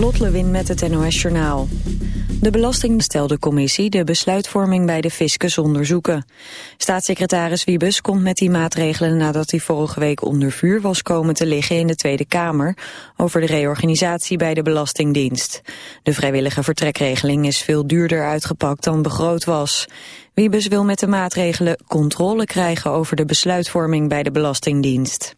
Lot Lewin met het NOS Journaal. De belasting stelde commissie de besluitvorming bij de fiscus onderzoeken. Staatssecretaris Wiebes komt met die maatregelen nadat hij vorige week onder vuur was komen te liggen in de Tweede Kamer over de reorganisatie bij de Belastingdienst. De vrijwillige vertrekregeling is veel duurder uitgepakt dan begroot was. Wiebes wil met de maatregelen controle krijgen over de besluitvorming bij de Belastingdienst.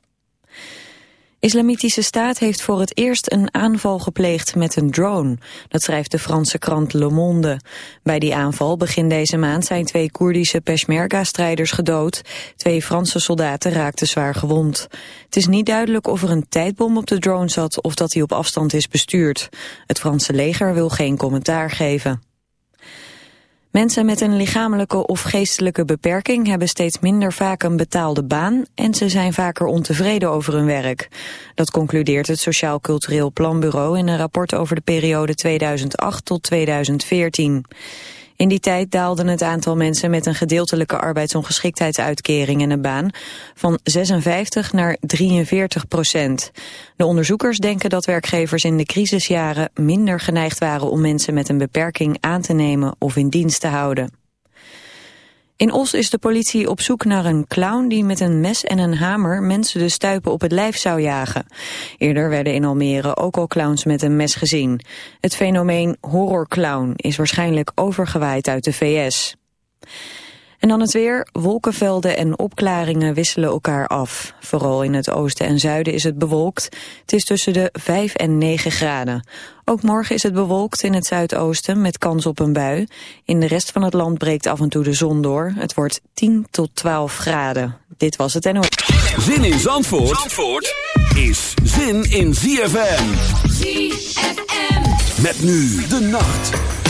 Islamitische Staat heeft voor het eerst een aanval gepleegd met een drone. Dat schrijft de Franse krant Le Monde. Bij die aanval begin deze maand zijn twee Koerdische Peshmerga-strijders gedood. Twee Franse soldaten raakten zwaar gewond. Het is niet duidelijk of er een tijdbom op de drone zat of dat hij op afstand is bestuurd. Het Franse leger wil geen commentaar geven. Mensen met een lichamelijke of geestelijke beperking hebben steeds minder vaak een betaalde baan en ze zijn vaker ontevreden over hun werk. Dat concludeert het Sociaal Cultureel Planbureau in een rapport over de periode 2008 tot 2014. In die tijd daalde het aantal mensen met een gedeeltelijke arbeidsongeschiktheidsuitkering en een baan van 56 naar 43 procent. De onderzoekers denken dat werkgevers in de crisisjaren minder geneigd waren om mensen met een beperking aan te nemen of in dienst te houden. In Os is de politie op zoek naar een clown die met een mes en een hamer mensen de stuipen op het lijf zou jagen. Eerder werden in Almere ook al clowns met een mes gezien. Het fenomeen horrorclown is waarschijnlijk overgewaaid uit de VS. En dan het weer. Wolkenvelden en opklaringen wisselen elkaar af. Vooral in het oosten en zuiden is het bewolkt. Het is tussen de 5 en 9 graden. Ook morgen is het bewolkt in het zuidoosten met kans op een bui. In de rest van het land breekt af en toe de zon door. Het wordt 10 tot 12 graden. Dit was het NO. Zin in Zandvoort, Zandvoort is zin in ZFM. ZFM. Met nu de nacht.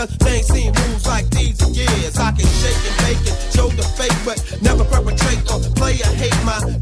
Cause they ain't seen moves like these in years. I can shake and bake and show the fake, but never perpetrate or play a hate my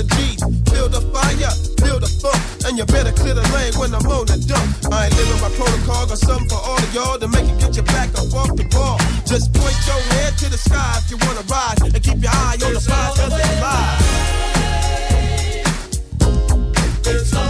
the G's, feel the fire, build a funk, and you better clear the lane when I'm on the dump. I ain't living my protocol, got something for all of y'all to make it get your back up off the ball. Just point your head to the sky if you wanna rise, and keep your eye on the spot cause it's live. It's all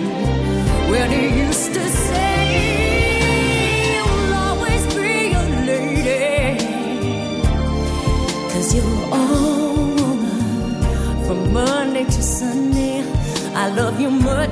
I love you much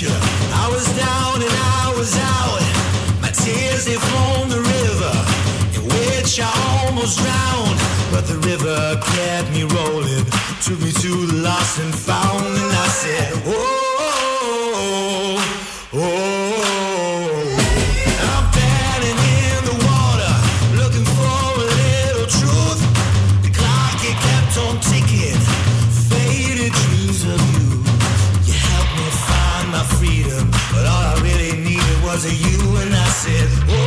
you, I was down and I was out. My tears they formed the river in which I almost drowned. But the river kept me rolling, took me to the lost and found, and I said, Oh, oh, oh. And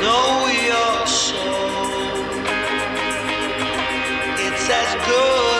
know your soul. It's as good.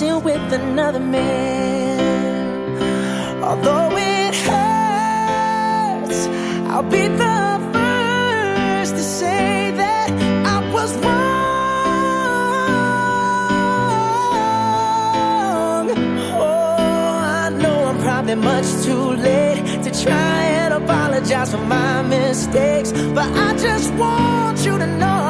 Dancing with another man. Although it hurts, I'll be the first to say that I was wrong. Oh, I know I'm probably much too late to try and apologize for my mistakes, but I just want you to know.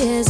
Is.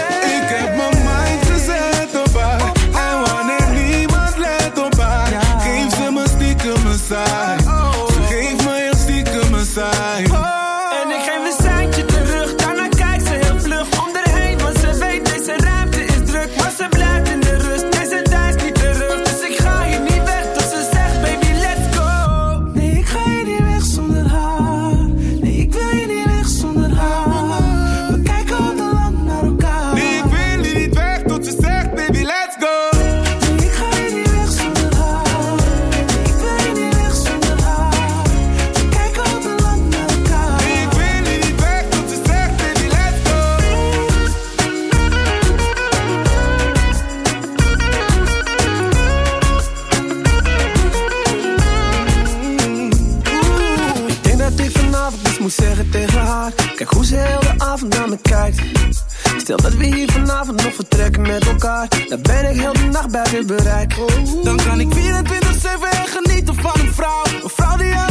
Stel dat we hier vanavond nog vertrekken met elkaar. Dan ben ik heel de nacht bij je bereik Dan kan ik 24-7 genieten van een vrouw. Een vrouw die